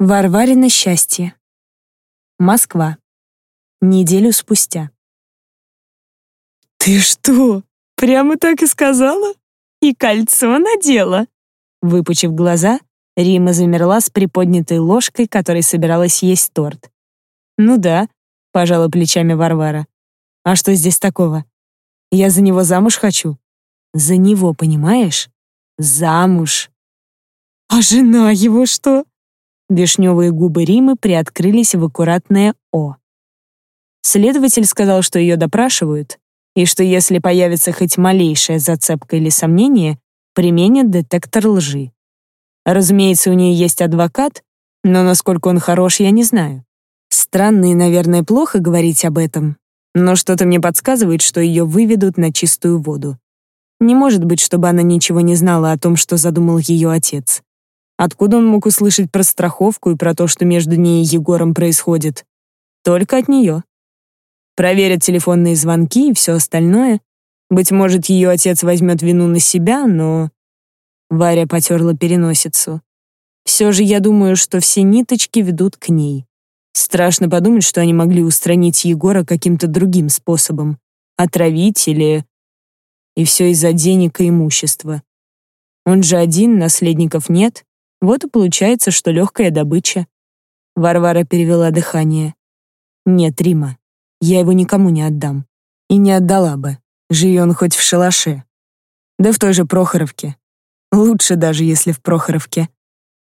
Варварина счастье. Москва. Неделю спустя. «Ты что, прямо так и сказала? И кольцо надела?» Выпучив глаза, Рима замерла с приподнятой ложкой, которой собиралась есть торт. «Ну да», — пожала плечами Варвара. «А что здесь такого? Я за него замуж хочу». «За него, понимаешь? Замуж». «А жена его что?» Вишневые губы Римы приоткрылись в аккуратное «О». Следователь сказал, что ее допрашивают, и что если появится хоть малейшая зацепка или сомнение, применят детектор лжи. Разумеется, у нее есть адвокат, но насколько он хорош, я не знаю. Странно и, наверное, плохо говорить об этом, но что-то мне подсказывает, что ее выведут на чистую воду. Не может быть, чтобы она ничего не знала о том, что задумал ее отец. Откуда он мог услышать про страховку и про то, что между ней и Егором происходит? Только от нее. Проверят телефонные звонки и все остальное. Быть может, ее отец возьмет вину на себя, но... Варя потерла переносицу. Все же я думаю, что все ниточки ведут к ней. Страшно подумать, что они могли устранить Егора каким-то другим способом. Отравить или... И все из-за денег и имущества. Он же один, наследников нет. Вот и получается, что легкая добыча. Варвара перевела дыхание. Нет, Рима, я его никому не отдам. И не отдала бы. Живи он хоть в шалаше. Да в той же Прохоровке. Лучше даже, если в Прохоровке.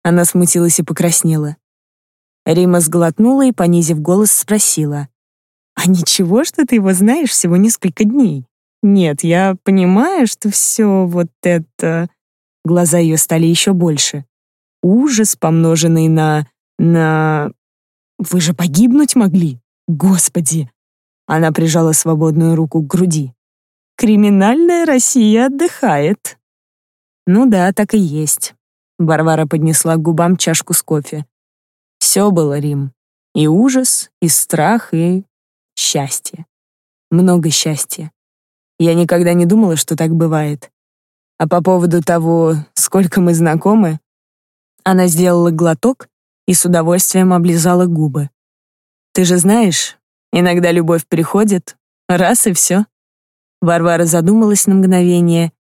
Она смутилась и покраснела. Рима сглотнула и, понизив голос, спросила. «А ничего, что ты его знаешь всего несколько дней? Нет, я понимаю, что все вот это...» Глаза ее стали еще больше ужас, помноженный на... на... Вы же погибнуть могли? Господи!» Она прижала свободную руку к груди. «Криминальная Россия отдыхает». «Ну да, так и есть». Варвара поднесла к губам чашку с кофе. Все было, Рим. И ужас, и страх, и счастье. Много счастья. Я никогда не думала, что так бывает. А по поводу того, сколько мы знакомы, она сделала глоток и с удовольствием облизала губы. «Ты же знаешь, иногда любовь приходит, раз и все». Варвара задумалась на мгновение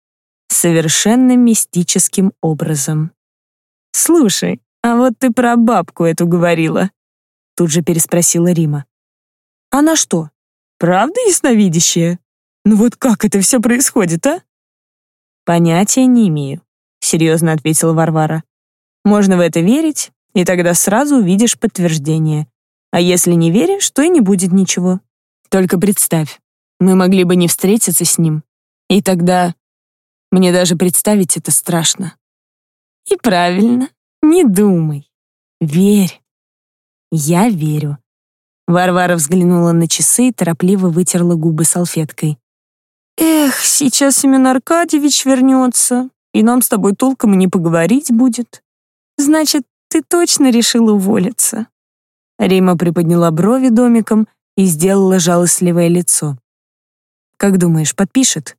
совершенно мистическим образом. «Слушай, а вот ты про бабку эту говорила?» Тут же переспросила Рима. «Она что, правда ясновидящая? Ну вот как это все происходит, а?» «Понятия не имею», — серьезно ответила Варвара. Можно в это верить, и тогда сразу увидишь подтверждение. А если не веришь, то и не будет ничего. Только представь, мы могли бы не встретиться с ним. И тогда мне даже представить это страшно. И правильно, не думай. Верь. Я верю. Варвара взглянула на часы и торопливо вытерла губы салфеткой. «Эх, сейчас Семен Аркадьевич вернется, и нам с тобой толком и не поговорить будет. Значит, ты точно решил уволиться?» Рима приподняла брови домиком и сделала жалостливое лицо. «Как думаешь, подпишет?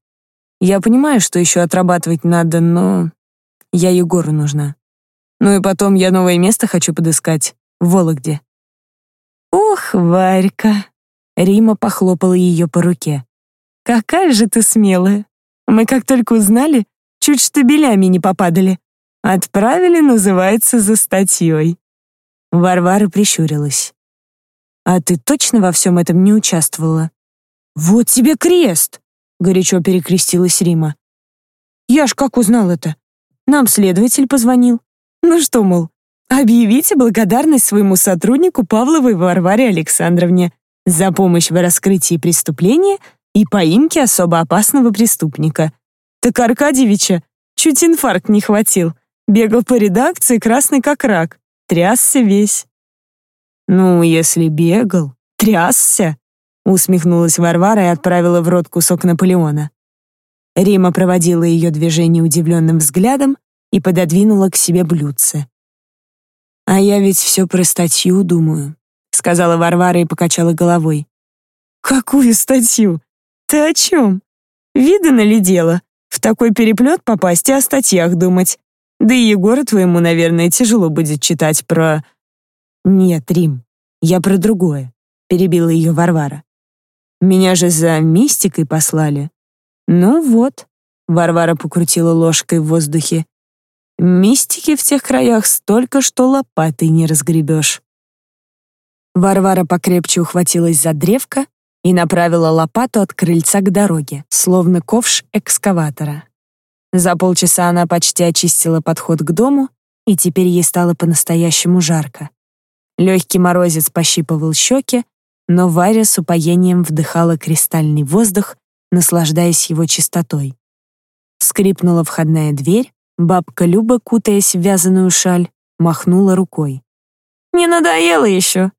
Я понимаю, что еще отрабатывать надо, но я Егору нужна. Ну и потом я новое место хочу подыскать, в Вологде». «Ох, Варька!» Рима похлопала ее по руке. «Какая же ты смелая! Мы как только узнали, чуть штабелями не попадали. Отправили, называется, за статьей. Варвара прищурилась. А ты точно во всем этом не участвовала? Вот тебе крест! Горячо перекрестилась Рима. Я ж как узнал это? Нам следователь позвонил. Ну что, мол, объявите благодарность своему сотруднику Павловой Варваре Александровне за помощь в раскрытии преступления и поимке особо опасного преступника. Так Аркадьевича чуть инфаркт не хватил. Бегал по редакции, красный как рак. Трясся весь. «Ну, если бегал, трясся», — усмехнулась Варвара и отправила в рот кусок Наполеона. Рима проводила ее движение удивленным взглядом и пододвинула к себе блюдце. «А я ведь все про статью думаю», — сказала Варвара и покачала головой. «Какую статью? Ты о чем? Видано ли дело? В такой переплет попасть и о статьях думать. Да и Егору твоему, наверное, тяжело будет читать про Нет, Рим, я про другое, перебила ее Варвара. Меня же за мистикой послали. Ну вот, Варвара покрутила ложкой в воздухе. Мистики в тех краях столько, что лопатой не разгребешь. Варвара покрепче ухватилась за древко и направила лопату от крыльца к дороге, словно ковш экскаватора. За полчаса она почти очистила подход к дому, и теперь ей стало по-настоящему жарко. Легкий морозец пощипывал щеки, но Варя с упоением вдыхала кристальный воздух, наслаждаясь его чистотой. Скрипнула входная дверь, бабка Люба, кутаясь в вязаную шаль, махнула рукой. «Не надоело еще?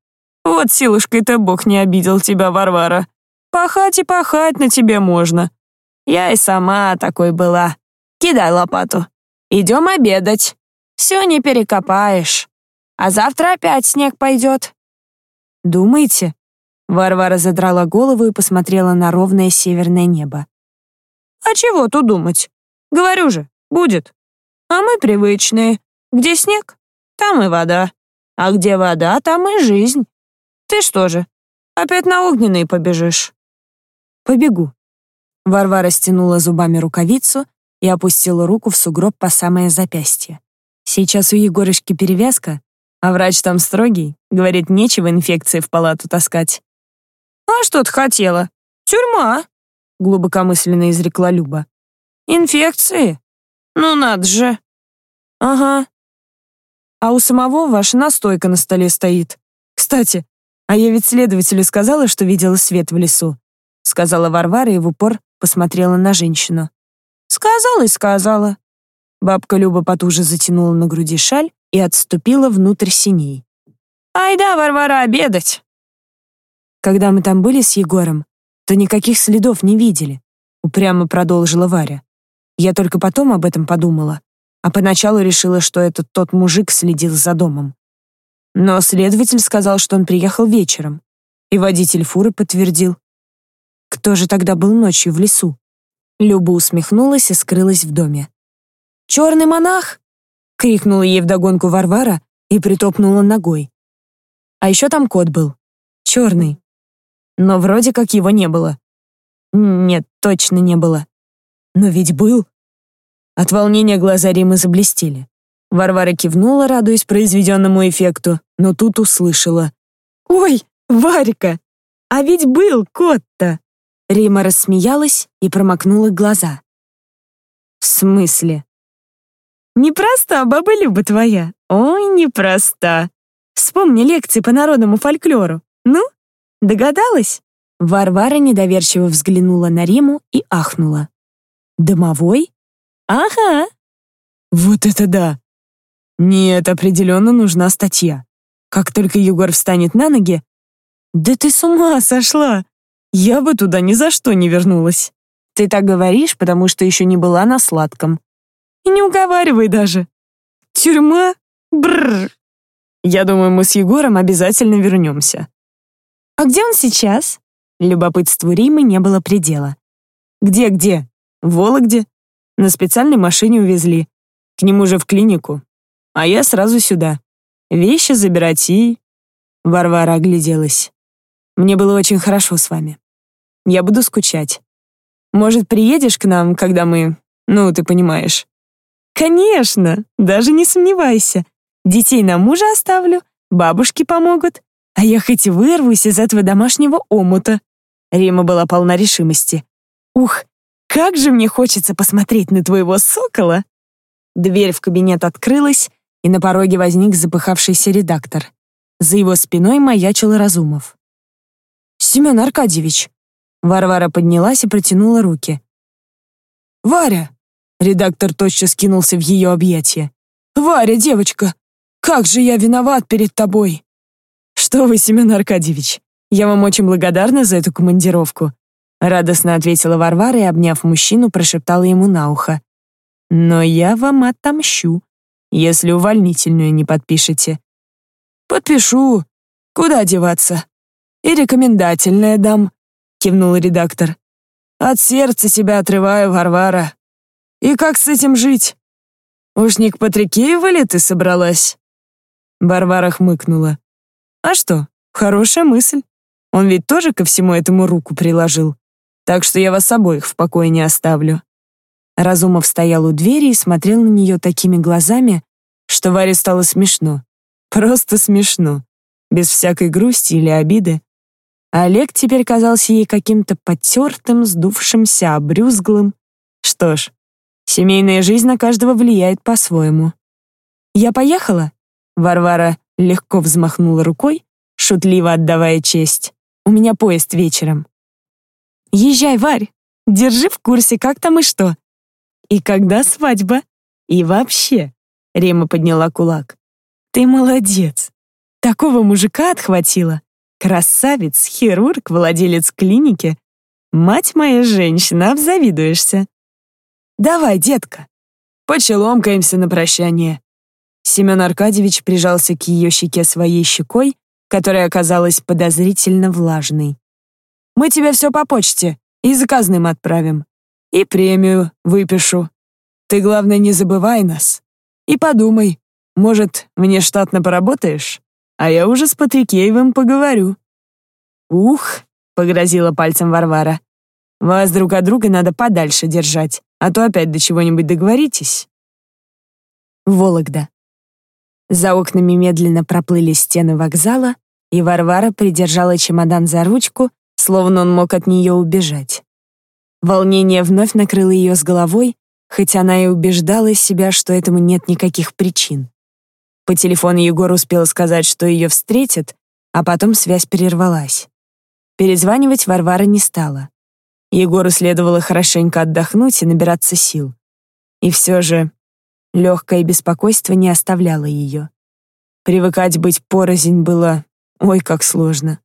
Вот силушкой-то Бог не обидел тебя, Варвара. Пахать и пахать на тебе можно. Я и сама такой была. Кидай лопату. Идем обедать. Все не перекопаешь. А завтра опять снег пойдет». «Думаете?» Варвара задрала голову и посмотрела на ровное северное небо. «А чего тут думать? Говорю же, будет. А мы привычные. Где снег, там и вода. А где вода, там и жизнь. Ты что же, опять на огненные побежишь?» «Побегу». Варвара стянула зубами рукавицу и опустила руку в сугроб по самое запястье. Сейчас у Егорышки перевязка, а врач там строгий, говорит, нечего инфекции в палату таскать. «А что ты хотела? Тюрьма!» — глубокомысленно изрекла Люба. «Инфекции? Ну надо же!» «Ага. А у самого ваша настойка на столе стоит. Кстати, а я ведь следователю сказала, что видела свет в лесу», — сказала Варвара и в упор посмотрела на женщину. «Сказала и сказала». Бабка Люба потуже затянула на груди шаль и отступила внутрь синей. «Айда, Варвара, обедать!» Когда мы там были с Егором, то никаких следов не видели, упрямо продолжила Варя. Я только потом об этом подумала, а поначалу решила, что этот тот мужик следил за домом. Но следователь сказал, что он приехал вечером, и водитель фуры подтвердил. Кто же тогда был ночью в лесу? Люба усмехнулась и скрылась в доме. «Черный монах!» — крикнула ей вдогонку Варвара и притопнула ногой. А еще там кот был. Черный, но вроде как его не было. Нет, точно не было. Но ведь был. От волнения глаза Римы заблестели. Варвара кивнула, радуясь произведенному эффекту, но тут услышала. «Ой, Варька, а ведь был кот-то!» Рима рассмеялась и промокнула глаза. «В смысле?» «Непроста баба Люба твоя. Ой, непроста. Вспомни лекции по народному фольклору. Ну, Догадалась?» Варвара недоверчиво взглянула на Риму и ахнула. «Домовой?» «Ага». «Вот это да!» «Нет, определенно нужна статья. Как только Егор встанет на ноги...» «Да ты с ума сошла! Я бы туда ни за что не вернулась. Ты так говоришь, потому что еще не была на сладком. И не уговаривай даже. Тюрьма? Бррр. Я думаю, мы с Егором обязательно вернемся. «А где он сейчас?» Любопытству Римы не было предела. «Где-где? В Вологде. На специальной машине увезли. К нему же в клинику. А я сразу сюда. Вещи забирать и...» Варвара огляделась. «Мне было очень хорошо с вами. Я буду скучать. Может, приедешь к нам, когда мы... Ну, ты понимаешь». «Конечно, даже не сомневайся. Детей на мужа оставлю, бабушки помогут. А я хоть и вырвусь из этого домашнего омута. Рима была полна решимости. Ух, как же мне хочется посмотреть на твоего сокола. Дверь в кабинет открылась, и на пороге возник запыхавшийся редактор. За его спиной маячил Разумов. «Семен Аркадьевич!» Варвара поднялась и протянула руки. «Варя!» Редактор тотчас кинулся в ее объятия. «Варя, девочка, как же я виноват перед тобой!» «Что вы, Семен Аркадьевич, я вам очень благодарна за эту командировку», радостно ответила Варвара и, обняв мужчину, прошептала ему на ухо. «Но я вам отомщу, если увольнительную не подпишете». «Подпишу. Куда деваться? И рекомендательное дам», кивнул редактор. «От сердца себя отрываю, Варвара. И как с этим жить? Уж не к Патрикееву ли ты собралась?» Варвара хмыкнула. А что, хорошая мысль. Он ведь тоже ко всему этому руку приложил. Так что я вас обоих в покое не оставлю. Разумов стоял у двери и смотрел на нее такими глазами, что Варе стало смешно. Просто смешно. Без всякой грусти или обиды. А Олег теперь казался ей каким-то потертым, сдувшимся, обрюзглым. Что ж, семейная жизнь на каждого влияет по-своему. «Я поехала?» Варвара легко взмахнула рукой, шутливо отдавая честь. «У меня поезд вечером». «Езжай, Варь! Держи в курсе, как там и что. И когда свадьба? И вообще!» Рема подняла кулак. «Ты молодец! Такого мужика отхватила. Красавец, хирург, владелец клиники. Мать моя женщина, обзавидуешься. Давай, детка, почеломкаемся на прощание». Семен Аркадьевич прижался к ее щеке своей щекой, которая оказалась подозрительно влажной. «Мы тебе все по почте и заказным отправим. И премию выпишу. Ты, главное, не забывай нас. И подумай, может, внештатно поработаешь? А я уже с Патрикеевым поговорю». «Ух», — погрозила пальцем Варвара, «вас друг от друга надо подальше держать, а то опять до чего-нибудь договоритесь». Вологда. За окнами медленно проплыли стены вокзала, и Варвара придержала чемодан за ручку, словно он мог от нее убежать. Волнение вновь накрыло ее с головой, хоть она и убеждала себя, что этому нет никаких причин. По телефону Егор успел сказать, что ее встретят, а потом связь прервалась. Перезванивать Варвара не стала. Егору следовало хорошенько отдохнуть и набираться сил. И все же легкое беспокойство не оставляло ее. Привыкать быть порознь было ой как сложно.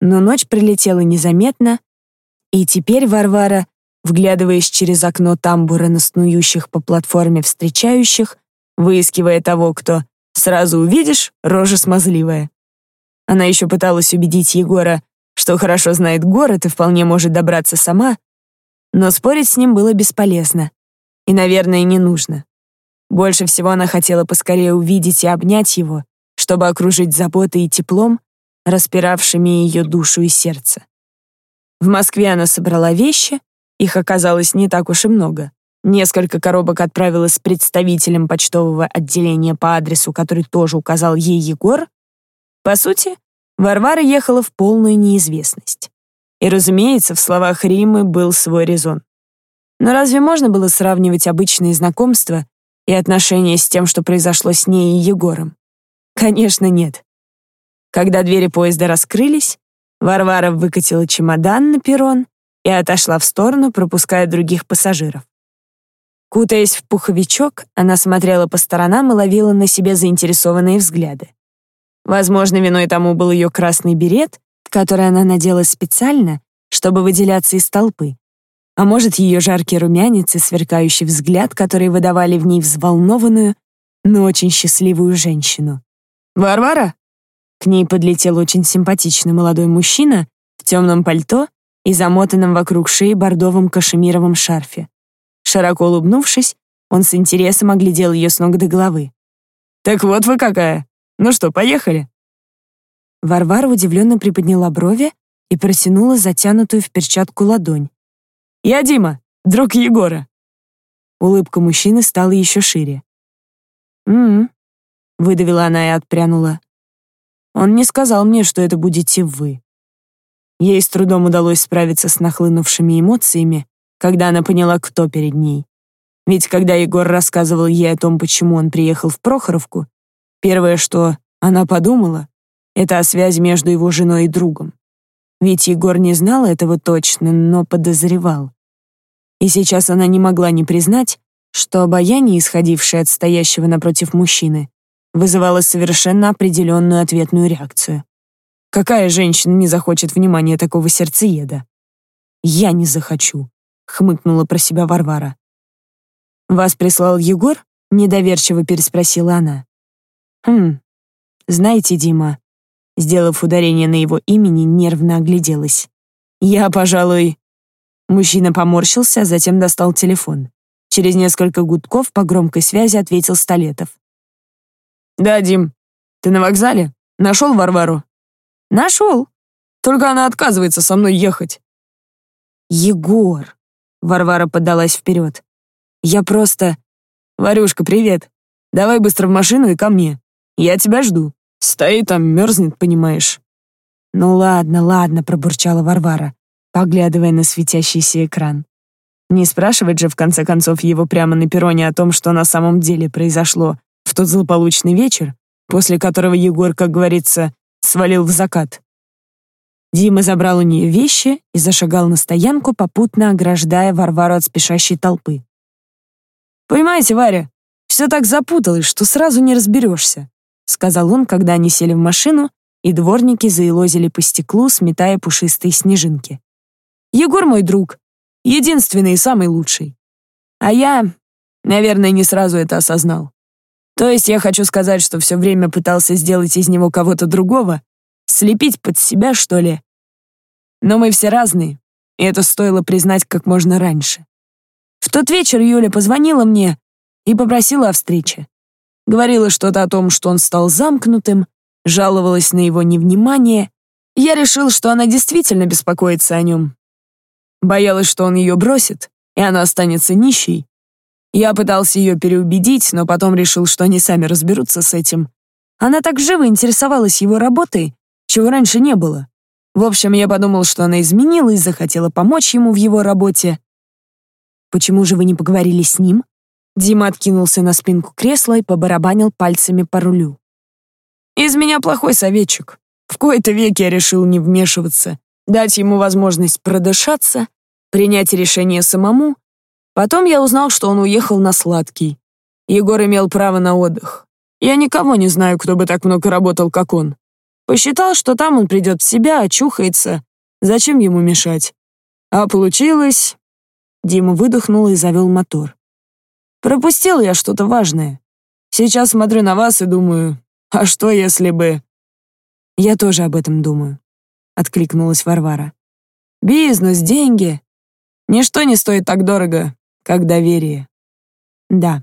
Но ночь прилетела незаметно, и теперь Варвара, вглядываясь через окно тамбура на снующих по платформе встречающих, выискивая того, кто «сразу увидишь, рожа смазливая». Она еще пыталась убедить Егора, что хорошо знает город и вполне может добраться сама, но спорить с ним было бесполезно. И, наверное, не нужно. Больше всего она хотела поскорее увидеть и обнять его, чтобы окружить заботой и теплом, распиравшими ее душу и сердце. В Москве она собрала вещи, их оказалось не так уж и много. Несколько коробок отправила с представителем почтового отделения по адресу, который тоже указал ей Егор. По сути, Варвара ехала в полную неизвестность. И, разумеется, в словах Римы был свой резон. Но разве можно было сравнивать обычные знакомства и отношения с тем, что произошло с ней и Егором? Конечно, нет. Когда двери поезда раскрылись, Варвара выкатила чемодан на перрон и отошла в сторону, пропуская других пассажиров. Кутаясь в пуховичок, она смотрела по сторонам и ловила на себе заинтересованные взгляды. Возможно, виной тому был ее красный берет, который она надела специально, чтобы выделяться из толпы. А может, ее жаркий румянец и сверкающий взгляд, которые выдавали в ней взволнованную, но очень счастливую женщину. «Варвара?» К ней подлетел очень симпатичный молодой мужчина в темном пальто и замотанном вокруг шеи бордовом кашемировом шарфе. Широко улыбнувшись, он с интересом оглядел ее с ног до головы. «Так вот вы какая! Ну что, поехали?» Варвара удивленно приподняла брови и протянула затянутую в перчатку ладонь. «Я Дима, друг Егора». Улыбка мужчины стала еще шире. «М-м», выдавила она и отпрянула. Он не сказал мне, что это будете вы. Ей с трудом удалось справиться с нахлынувшими эмоциями, когда она поняла, кто перед ней. Ведь когда Егор рассказывал ей о том, почему он приехал в Прохоровку, первое, что она подумала, это о связи между его женой и другом. Ведь Егор не знал этого точно, но подозревал. И сейчас она не могла не признать, что обаяние, исходившее от стоящего напротив мужчины, вызывало совершенно определенную ответную реакцию. Какая женщина не захочет внимания такого сердцееда? «Я не захочу», — хмыкнула про себя Варвара. «Вас прислал Егор?» — недоверчиво переспросила она. «Хм, знаете, Дима...» Сделав ударение на его имени, нервно огляделась. «Я, пожалуй...» Мужчина поморщился, а затем достал телефон. Через несколько гудков по громкой связи ответил Столетов. «Да, Дим, ты на вокзале? Нашел Варвару?» «Нашел. Только она отказывается со мной ехать». «Егор!» — Варвара подалась вперед. «Я просто...» «Варюшка, привет. Давай быстро в машину и ко мне. Я тебя жду. Стоит там, мерзнет, понимаешь». «Ну ладно, ладно», — пробурчала Варвара, поглядывая на светящийся экран. Не спрашивать же, в конце концов, его прямо на перроне о том, что на самом деле произошло в тот злополучный вечер, после которого Егор, как говорится, свалил в закат. Дима забрал у нее вещи и зашагал на стоянку, попутно ограждая Варвару от спешащей толпы. «Понимаете, Варя, все так запуталось, что сразу не разберешься», сказал он, когда они сели в машину, и дворники заилозили по стеклу, сметая пушистые снежинки. «Егор мой друг, единственный и самый лучший. А я, наверное, не сразу это осознал. То есть я хочу сказать, что все время пытался сделать из него кого-то другого, слепить под себя, что ли. Но мы все разные, и это стоило признать как можно раньше. В тот вечер Юля позвонила мне и попросила о встрече. Говорила что-то о том, что он стал замкнутым, жаловалась на его невнимание. Я решил, что она действительно беспокоится о нем. Боялась, что он ее бросит, и она останется нищей, я пытался ее переубедить, но потом решил, что они сами разберутся с этим. Она так живо интересовалась его работой, чего раньше не было. В общем, я подумал, что она изменилась, захотела помочь ему в его работе. «Почему же вы не поговорили с ним?» Дима откинулся на спинку кресла и побарабанил пальцами по рулю. «Из меня плохой советчик. В кои-то веки я решил не вмешиваться, дать ему возможность продышаться, принять решение самому Потом я узнал, что он уехал на сладкий. Егор имел право на отдых. Я никого не знаю, кто бы так много работал, как он. Посчитал, что там он придет в себя, очухается. Зачем ему мешать? А получилось... Дима выдохнул и завел мотор. Пропустил я что-то важное. Сейчас смотрю на вас и думаю, а что если бы... Я тоже об этом думаю, откликнулась Варвара. Бизнес, деньги. Ничто не стоит так дорого, как доверие. Да.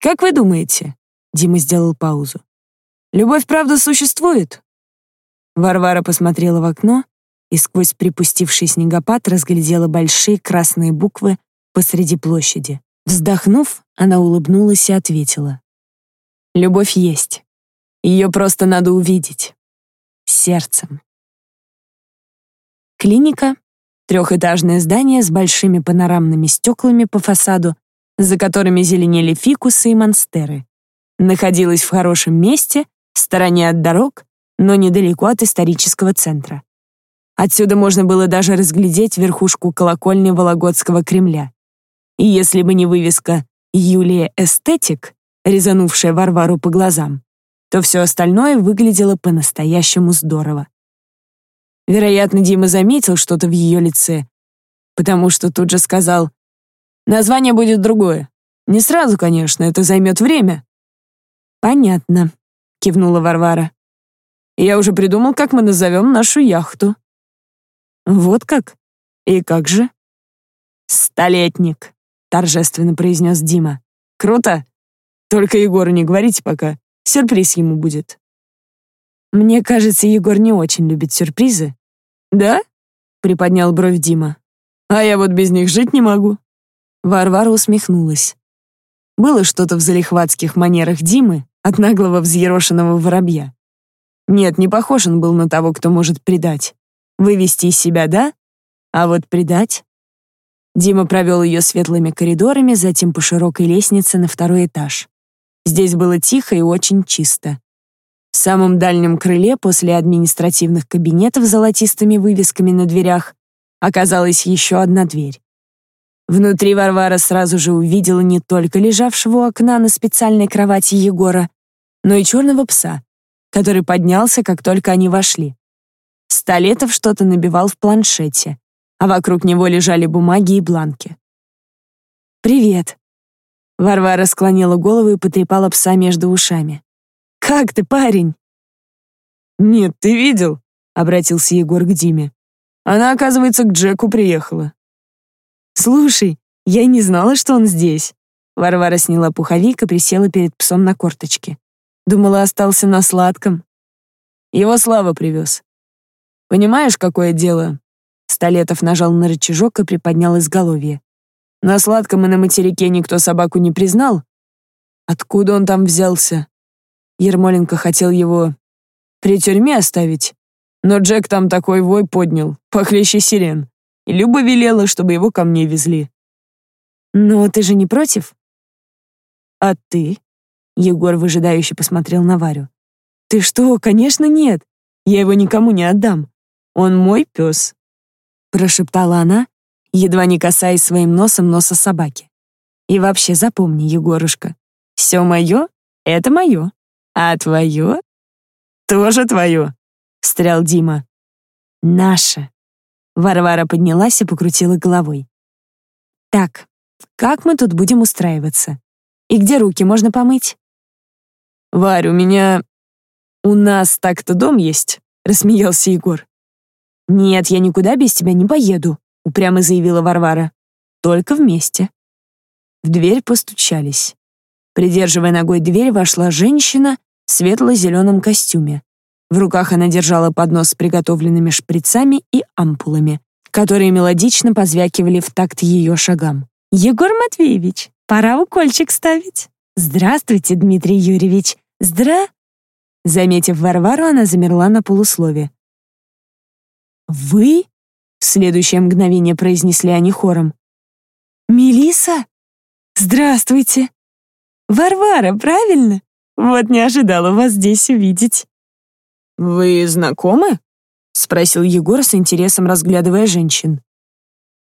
Как вы думаете? Дима сделал паузу. Любовь правда существует? Варвара посмотрела в окно и сквозь припустивший снегопад разглядела большие красные буквы посреди площади. Вздохнув, она улыбнулась и ответила. «Любовь есть. Ее просто надо увидеть. Сердцем». Клиника Трехэтажное здание с большими панорамными стеклами по фасаду, за которыми зеленели фикусы и монстеры. Находилось в хорошем месте, стороне от дорог, но недалеко от исторического центра. Отсюда можно было даже разглядеть верхушку колокольни Вологодского Кремля. И если бы не вывеска «Юлия Эстетик», резанувшая Варвару по глазам, то все остальное выглядело по-настоящему здорово. Вероятно, Дима заметил что-то в ее лице, потому что тут же сказал, «Название будет другое. Не сразу, конечно, это займет время». «Понятно», — кивнула Варвара. «Я уже придумал, как мы назовем нашу яхту». «Вот как? И как же?» «Столетник», — торжественно произнес Дима. «Круто? Только Егору не говорите пока. Сюрприз ему будет». «Мне кажется, Егор не очень любит сюрпризы». «Да?» — приподнял бровь Дима. «А я вот без них жить не могу». Варвара усмехнулась. Было что-то в залихватских манерах Димы от наглого взъерошенного воробья. Нет, не похож он был на того, кто может предать. Вывести из себя — да, а вот предать... Дима провел ее светлыми коридорами, затем по широкой лестнице на второй этаж. Здесь было тихо и очень чисто. В самом дальнем крыле после административных кабинетов с золотистыми вывесками на дверях оказалась еще одна дверь. Внутри Варвара сразу же увидела не только лежавшего у окна на специальной кровати Егора, но и черного пса, который поднялся, как только они вошли. Столетов что-то набивал в планшете, а вокруг него лежали бумаги и бланки. «Привет». Варвара склонила голову и потрепала пса между ушами. Как ты, парень?» «Нет, ты видел?» — обратился Егор к Диме. «Она, оказывается, к Джеку приехала». «Слушай, я не знала, что он здесь». Варвара сняла пуховик и присела перед псом на корточке. Думала, остался на сладком. Его Слава привез. Понимаешь, какое дело? Столетов нажал на рычажок и приподнял изголовье. На сладком и на материке никто собаку не признал. Откуда он там взялся? Ермоленко хотел его при тюрьме оставить, но Джек там такой вой поднял, похлеще сирен, и Люба велела, чтобы его ко мне везли. «Но ты же не против?» «А ты?» Егор выжидающе посмотрел на Варю. «Ты что, конечно, нет. Я его никому не отдам. Он мой пес», — прошептала она, едва не касаясь своим носом носа собаки. «И вообще запомни, Егорушка, все мое — это мое, а твое — тоже твое», — встрял Дима. «Наше». Варвара поднялась и покрутила головой. «Так, как мы тут будем устраиваться? И где руки можно помыть?» «Варь, у меня... У нас так-то дом есть», — рассмеялся Егор. «Нет, я никуда без тебя не поеду», — упрямо заявила Варвара. «Только вместе». В дверь постучались. Придерживая ногой дверь, вошла женщина в светло-зеленом костюме. В руках она держала поднос с приготовленными шприцами и ампулами, которые мелодично позвякивали в такт ее шагам. «Егор Матвеевич, пора укольчик ставить». «Здравствуйте, Дмитрий Юрьевич! Здра...» Заметив Варвару, она замерла на полуслове. «Вы?» — в следующее мгновение произнесли они хором. Мелиса? Здравствуйте!» «Варвара, правильно? Вот не ожидала вас здесь увидеть». «Вы знакомы?» — спросил Егор с интересом, разглядывая женщин.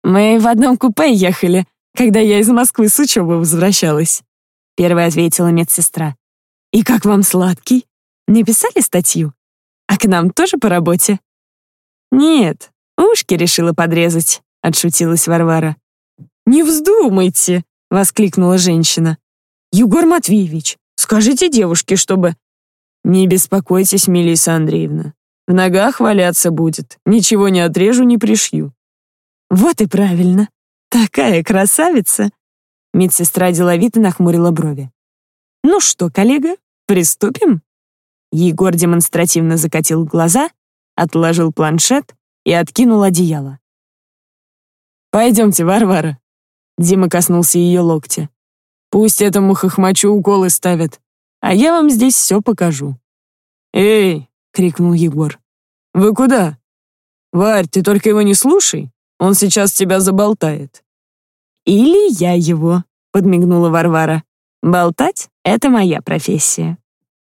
«Мы в одном купе ехали, когда я из Москвы с учебы возвращалась». — первая ответила медсестра. «И как вам сладкий? Написали статью? А к нам тоже по работе?» «Нет, ушки решила подрезать», — отшутилась Варвара. «Не вздумайте!» — воскликнула женщина. «Егор Матвеевич, скажите девушке, чтобы...» «Не беспокойтесь, Мелисса Андреевна. В ногах валяться будет. Ничего не отрежу, не пришью». «Вот и правильно. Такая красавица!» Медсестра деловито нахмурила брови. «Ну что, коллега, приступим?» Егор демонстративно закатил глаза, отложил планшет и откинул одеяло. «Пойдемте, Варвара». Дима коснулся ее локтя. «Пусть этому хохмачу уколы ставят, а я вам здесь все покажу». «Эй!» — крикнул Егор. «Вы куда? Варь, ты только его не слушай, он сейчас тебя заболтает». «Или я его», — подмигнула Варвара. «Болтать — это моя профессия».